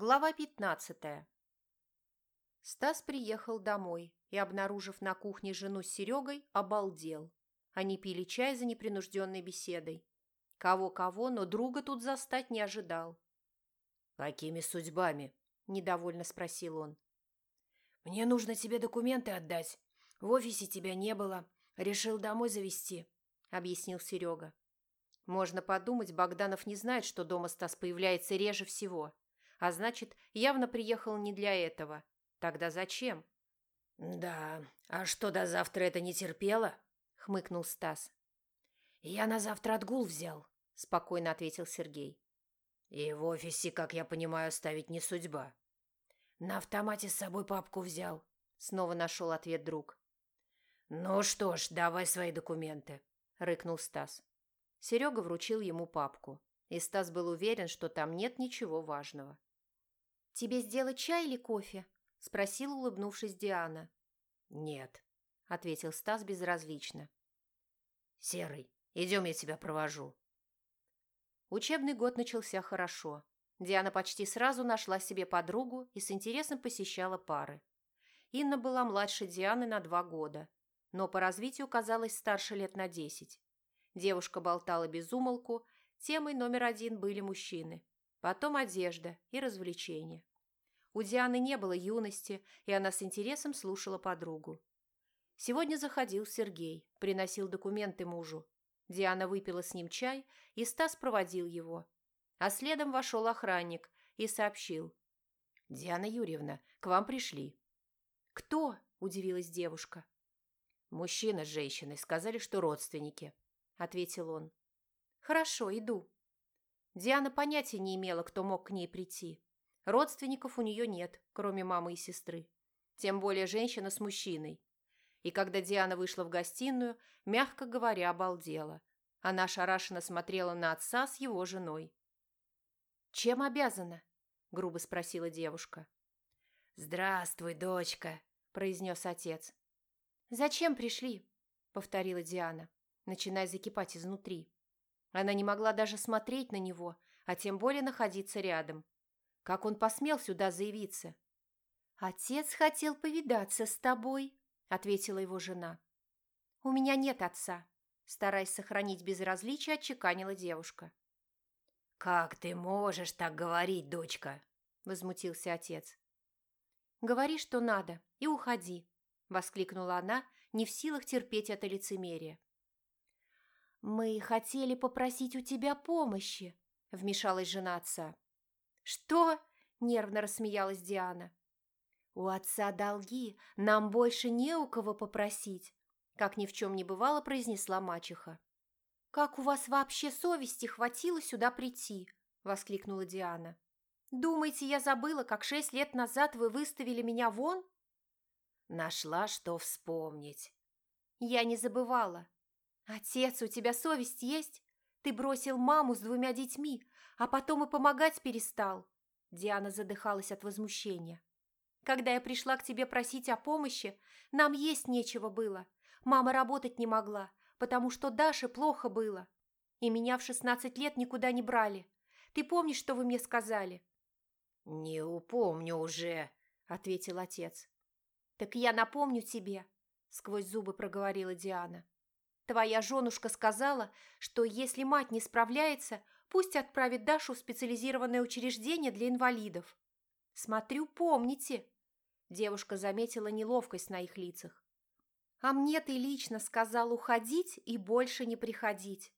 Глава 15. Стас приехал домой и, обнаружив на кухне жену с Серегой, обалдел. Они пили чай за непринужденной беседой. Кого-кого, но друга тут застать не ожидал. «Какими судьбами?» – недовольно спросил он. «Мне нужно тебе документы отдать. В офисе тебя не было. Решил домой завести», – объяснил Серега. Можно подумать, Богданов не знает, что дома Стас появляется реже всего – а значит, явно приехал не для этого. Тогда зачем? «Да, а что до завтра это не терпело?» – хмыкнул Стас. «Я на завтра отгул взял», – спокойно ответил Сергей. «И в офисе, как я понимаю, ставить не судьба». «На автомате с собой папку взял», – снова нашел ответ друг. «Ну что ж, давай свои документы», – рыкнул Стас. Серега вручил ему папку, и Стас был уверен, что там нет ничего важного. «Тебе сделать чай или кофе?» – спросила, улыбнувшись Диана. «Нет», – ответил Стас безразлично. «Серый, идем, я тебя провожу». Учебный год начался хорошо. Диана почти сразу нашла себе подругу и с интересом посещала пары. Инна была младше Дианы на два года, но по развитию казалась старше лет на десять. Девушка болтала без умолку, темой номер один были мужчины, потом одежда и развлечения. У Дианы не было юности, и она с интересом слушала подругу. Сегодня заходил Сергей, приносил документы мужу. Диана выпила с ним чай, и Стас проводил его. А следом вошел охранник и сообщил. «Диана Юрьевна, к вам пришли». «Кто?» – удивилась девушка. «Мужчина с женщиной сказали, что родственники», – ответил он. «Хорошо, иду». Диана понятия не имела, кто мог к ней прийти. Родственников у нее нет, кроме мамы и сестры. Тем более женщина с мужчиной. И когда Диана вышла в гостиную, мягко говоря, обалдела. Она ошарашенно смотрела на отца с его женой. «Чем обязана?» – грубо спросила девушка. «Здравствуй, дочка», – произнес отец. «Зачем пришли?» – повторила Диана, начиная закипать изнутри. Она не могла даже смотреть на него, а тем более находиться рядом. Как он посмел сюда заявиться? «Отец хотел повидаться с тобой», — ответила его жена. «У меня нет отца», — стараясь сохранить безразличие, отчеканила девушка. «Как ты можешь так говорить, дочка?» — возмутился отец. «Говори, что надо, и уходи», — воскликнула она, не в силах терпеть это лицемерие. «Мы хотели попросить у тебя помощи», — вмешалась жена отца. «Что?» – нервно рассмеялась Диана. «У отца долги, нам больше не у кого попросить», – как ни в чем не бывало, произнесла мачеха. «Как у вас вообще совести хватило сюда прийти?» – воскликнула Диана. «Думаете, я забыла, как шесть лет назад вы выставили меня вон?» Нашла, что вспомнить. Я не забывала. «Отец, у тебя совесть есть? Ты бросил маму с двумя детьми, а потом и помогать перестал. Диана задыхалась от возмущения. Когда я пришла к тебе просить о помощи, нам есть нечего было. Мама работать не могла, потому что Даше плохо было. И меня в шестнадцать лет никуда не брали. Ты помнишь, что вы мне сказали?» «Не упомню уже», — ответил отец. «Так я напомню тебе», — сквозь зубы проговорила Диана. «Твоя женушка сказала, что если мать не справляется, Пусть отправит Дашу в специализированное учреждение для инвалидов. Смотрю, помните. Девушка заметила неловкость на их лицах. А мне ты лично сказал уходить и больше не приходить.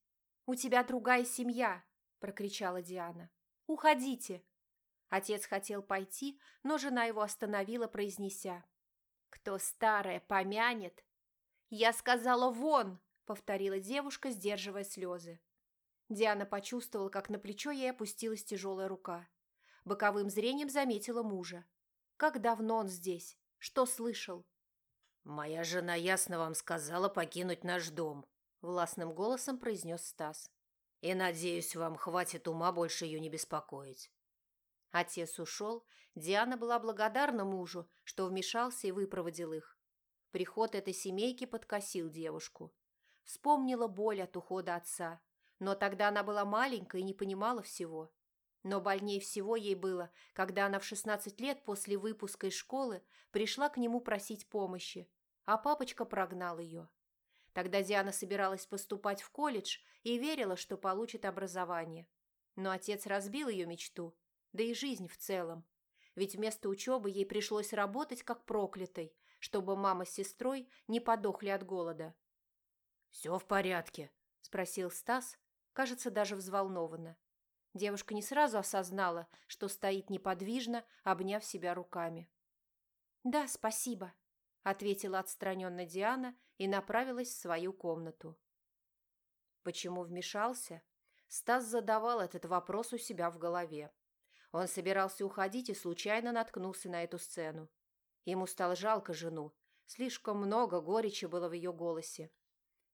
У тебя другая семья, прокричала Диана. Уходите. Отец хотел пойти, но жена его остановила, произнеся. «Кто старое помянет?» «Я сказала вон!» — повторила девушка, сдерживая слезы. Диана почувствовала, как на плечо ей опустилась тяжелая рука. Боковым зрением заметила мужа. Как давно он здесь? Что слышал? «Моя жена ясно вам сказала покинуть наш дом», – властным голосом произнес Стас. «И, надеюсь, вам хватит ума больше ее не беспокоить». Отец ушел, Диана была благодарна мужу, что вмешался и выпроводил их. Приход этой семейки подкосил девушку. Вспомнила боль от ухода отца, но тогда она была маленькая и не понимала всего. Но больнее всего ей было, когда она в 16 лет после выпуска из школы пришла к нему просить помощи, а папочка прогнал ее. Тогда Диана собиралась поступать в колледж и верила, что получит образование. Но отец разбил ее мечту, да и жизнь в целом. Ведь вместо учебы ей пришлось работать как проклятой, чтобы мама с сестрой не подохли от голода. «Все в порядке?» – спросил Стас, кажется, даже взволнованно. Девушка не сразу осознала, что стоит неподвижно, обняв себя руками. «Да, спасибо», – ответила отстраненно Диана и направилась в свою комнату. Почему вмешался? Стас задавал этот вопрос у себя в голове. Он собирался уходить и случайно наткнулся на эту сцену. Ему стало жалко жену. Слишком много горечи было в ее голосе.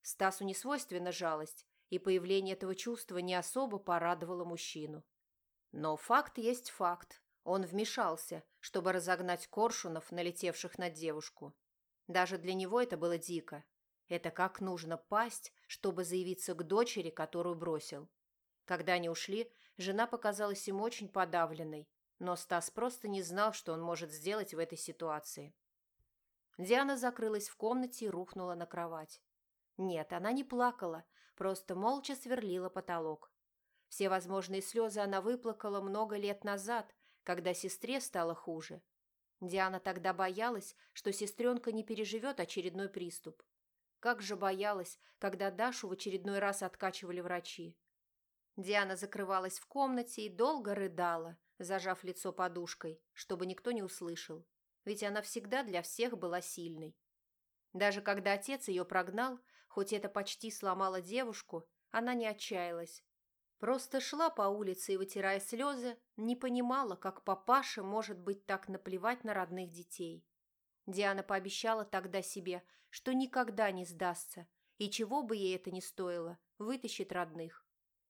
Стасу не свойственна жалость, и появление этого чувства не особо порадовало мужчину. Но факт есть факт. Он вмешался, чтобы разогнать коршунов, налетевших на девушку. Даже для него это было дико. Это как нужно пасть, чтобы заявиться к дочери, которую бросил. Когда они ушли, жена показалась им очень подавленной, но Стас просто не знал, что он может сделать в этой ситуации. Диана закрылась в комнате и рухнула на кровать. Нет, она не плакала, просто молча сверлила потолок. Все возможные слезы она выплакала много лет назад, когда сестре стало хуже. Диана тогда боялась, что сестренка не переживет очередной приступ. Как же боялась, когда Дашу в очередной раз откачивали врачи. Диана закрывалась в комнате и долго рыдала, зажав лицо подушкой, чтобы никто не услышал, ведь она всегда для всех была сильной. Даже когда отец ее прогнал, хоть это почти сломало девушку, она не отчаялась. Просто шла по улице и, вытирая слезы, не понимала, как папаше может быть так наплевать на родных детей. Диана пообещала тогда себе, что никогда не сдастся, и чего бы ей это ни стоило, вытащит родных.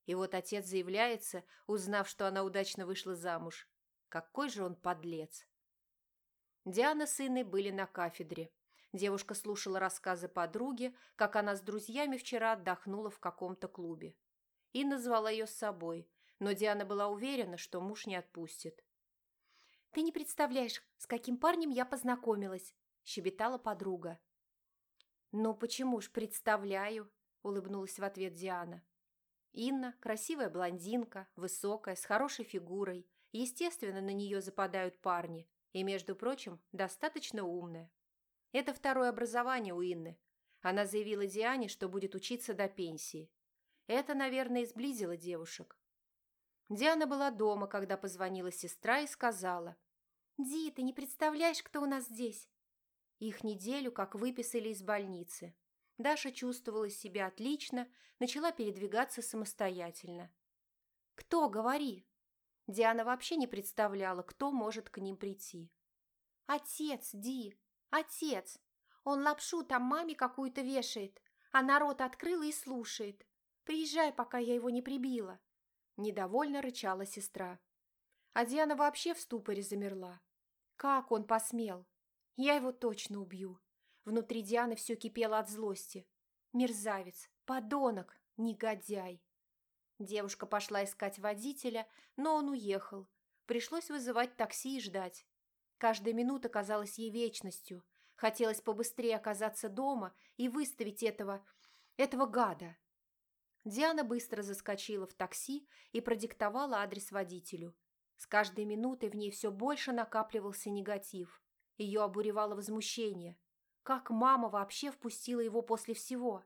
И вот отец заявляется, узнав, что она удачно вышла замуж. Какой же он подлец! Диана с Инной были на кафедре. Девушка слушала рассказы подруги, как она с друзьями вчера отдохнула в каком-то клубе. Инна звала ее с собой, но Диана была уверена, что муж не отпустит. «Ты не представляешь, с каким парнем я познакомилась», – щебетала подруга. «Ну почему ж представляю?» – улыбнулась в ответ Диана. Инна – красивая блондинка, высокая, с хорошей фигурой. Естественно, на нее западают парни. И, между прочим, достаточно умная. Это второе образование у Инны. Она заявила Диане, что будет учиться до пенсии. Это, наверное, изблизило девушек. Диана была дома, когда позвонила сестра и сказала. «Ди, ты не представляешь, кто у нас здесь?» Их неделю как выписали из больницы. Даша чувствовала себя отлично, начала передвигаться самостоятельно. «Кто? Говори!» Диана вообще не представляла, кто может к ним прийти. «Отец, Ди! Отец! Он лапшу там маме какую-то вешает, а народ открыл и слушает. Приезжай, пока я его не прибила!» Недовольно рычала сестра. А Диана вообще в ступоре замерла. «Как он посмел? Я его точно убью!» Внутри Дианы все кипело от злости. Мерзавец, подонок, негодяй. Девушка пошла искать водителя, но он уехал. Пришлось вызывать такси и ждать. Каждая минута казалась ей вечностью. Хотелось побыстрее оказаться дома и выставить этого... этого гада. Диана быстро заскочила в такси и продиктовала адрес водителю. С каждой минутой в ней все больше накапливался негатив. Ее обуревало возмущение. Как мама вообще впустила его после всего?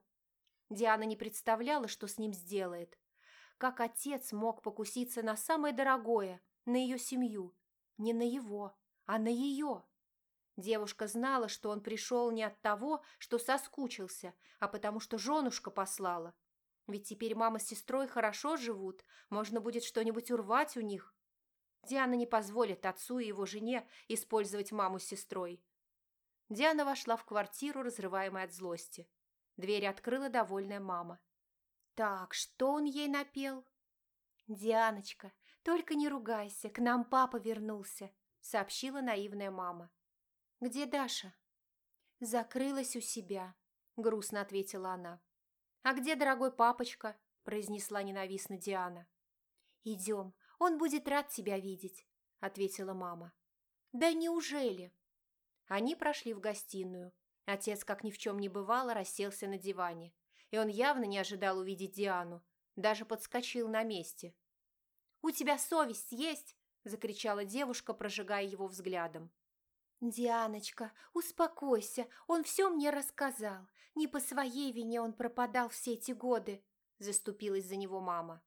Диана не представляла, что с ним сделает. Как отец мог покуситься на самое дорогое, на ее семью? Не на его, а на ее. Девушка знала, что он пришел не от того, что соскучился, а потому что женушка послала. Ведь теперь мама с сестрой хорошо живут, можно будет что-нибудь урвать у них. Диана не позволит отцу и его жене использовать маму с сестрой. Диана вошла в квартиру, разрываемой от злости. Дверь открыла довольная мама. «Так, что он ей напел?» «Дианочка, только не ругайся, к нам папа вернулся», сообщила наивная мама. «Где Даша?» «Закрылась у себя», грустно ответила она. «А где дорогой папочка?» произнесла ненавистно Диана. «Идем, Он будет рад тебя видеть», – ответила мама. «Да неужели?» Они прошли в гостиную. Отец, как ни в чем не бывало, расселся на диване. И он явно не ожидал увидеть Диану. Даже подскочил на месте. «У тебя совесть есть?» – закричала девушка, прожигая его взглядом. «Дианочка, успокойся, он все мне рассказал. Не по своей вине он пропадал все эти годы», – заступилась за него мама.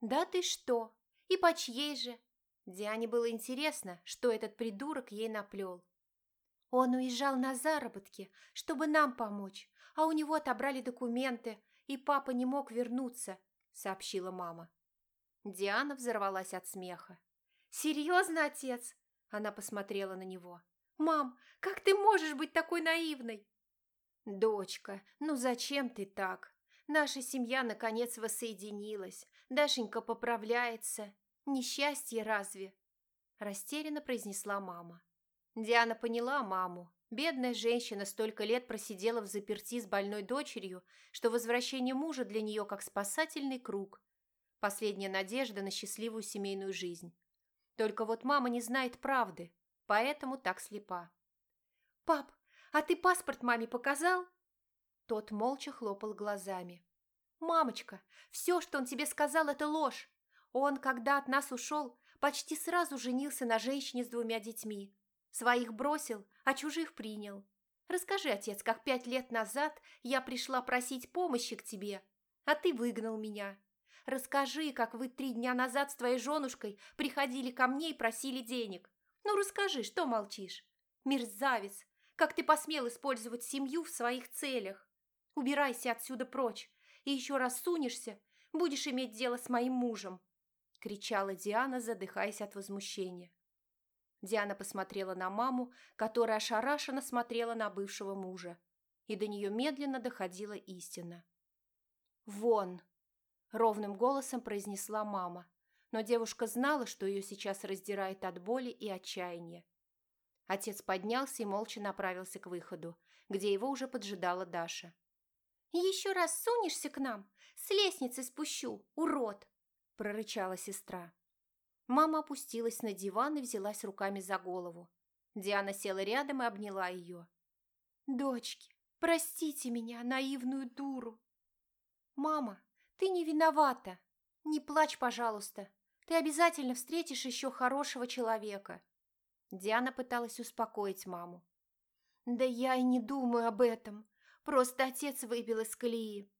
«Да ты что? И по чьей же?» Диане было интересно, что этот придурок ей наплел. Он уезжал на заработки, чтобы нам помочь, а у него отобрали документы, и папа не мог вернуться, сообщила мама. Диана взорвалась от смеха. «Серьезно, отец?» Она посмотрела на него. «Мам, как ты можешь быть такой наивной?» «Дочка, ну зачем ты так? Наша семья наконец воссоединилась. Дашенька поправляется. Несчастье разве?» Растерянно произнесла мама. Диана поняла маму. Бедная женщина столько лет просидела в заперти с больной дочерью, что возвращение мужа для нее как спасательный круг. Последняя надежда на счастливую семейную жизнь. Только вот мама не знает правды, поэтому так слепа. «Пап, а ты паспорт маме показал?» Тот молча хлопал глазами. «Мамочка, все, что он тебе сказал, это ложь. Он, когда от нас ушел, почти сразу женился на женщине с двумя детьми. Своих бросил, а чужих принял. Расскажи, отец, как пять лет назад я пришла просить помощи к тебе, а ты выгнал меня. Расскажи, как вы три дня назад с твоей женушкой приходили ко мне и просили денег. Ну, расскажи, что молчишь? Мерзавец, как ты посмел использовать семью в своих целях? Убирайся отсюда прочь, и еще раз сунешься, будешь иметь дело с моим мужем!» – кричала Диана, задыхаясь от возмущения. Диана посмотрела на маму, которая ошарашенно смотрела на бывшего мужа, и до нее медленно доходила истина. «Вон!» Ровным голосом произнесла мама, но девушка знала, что ее сейчас раздирает от боли и отчаяния. Отец поднялся и молча направился к выходу, где его уже поджидала Даша. «Еще раз сунешься к нам, с лестницы спущу, урод!» – прорычала сестра. Мама опустилась на диван и взялась руками за голову. Диана села рядом и обняла ее. «Дочки, простите меня, наивную дуру!» «Мама, ты не виновата. Не плачь, пожалуйста. Ты обязательно встретишь еще хорошего человека. Диана пыталась успокоить маму. Да я и не думаю об этом. Просто отец выбил из колеи.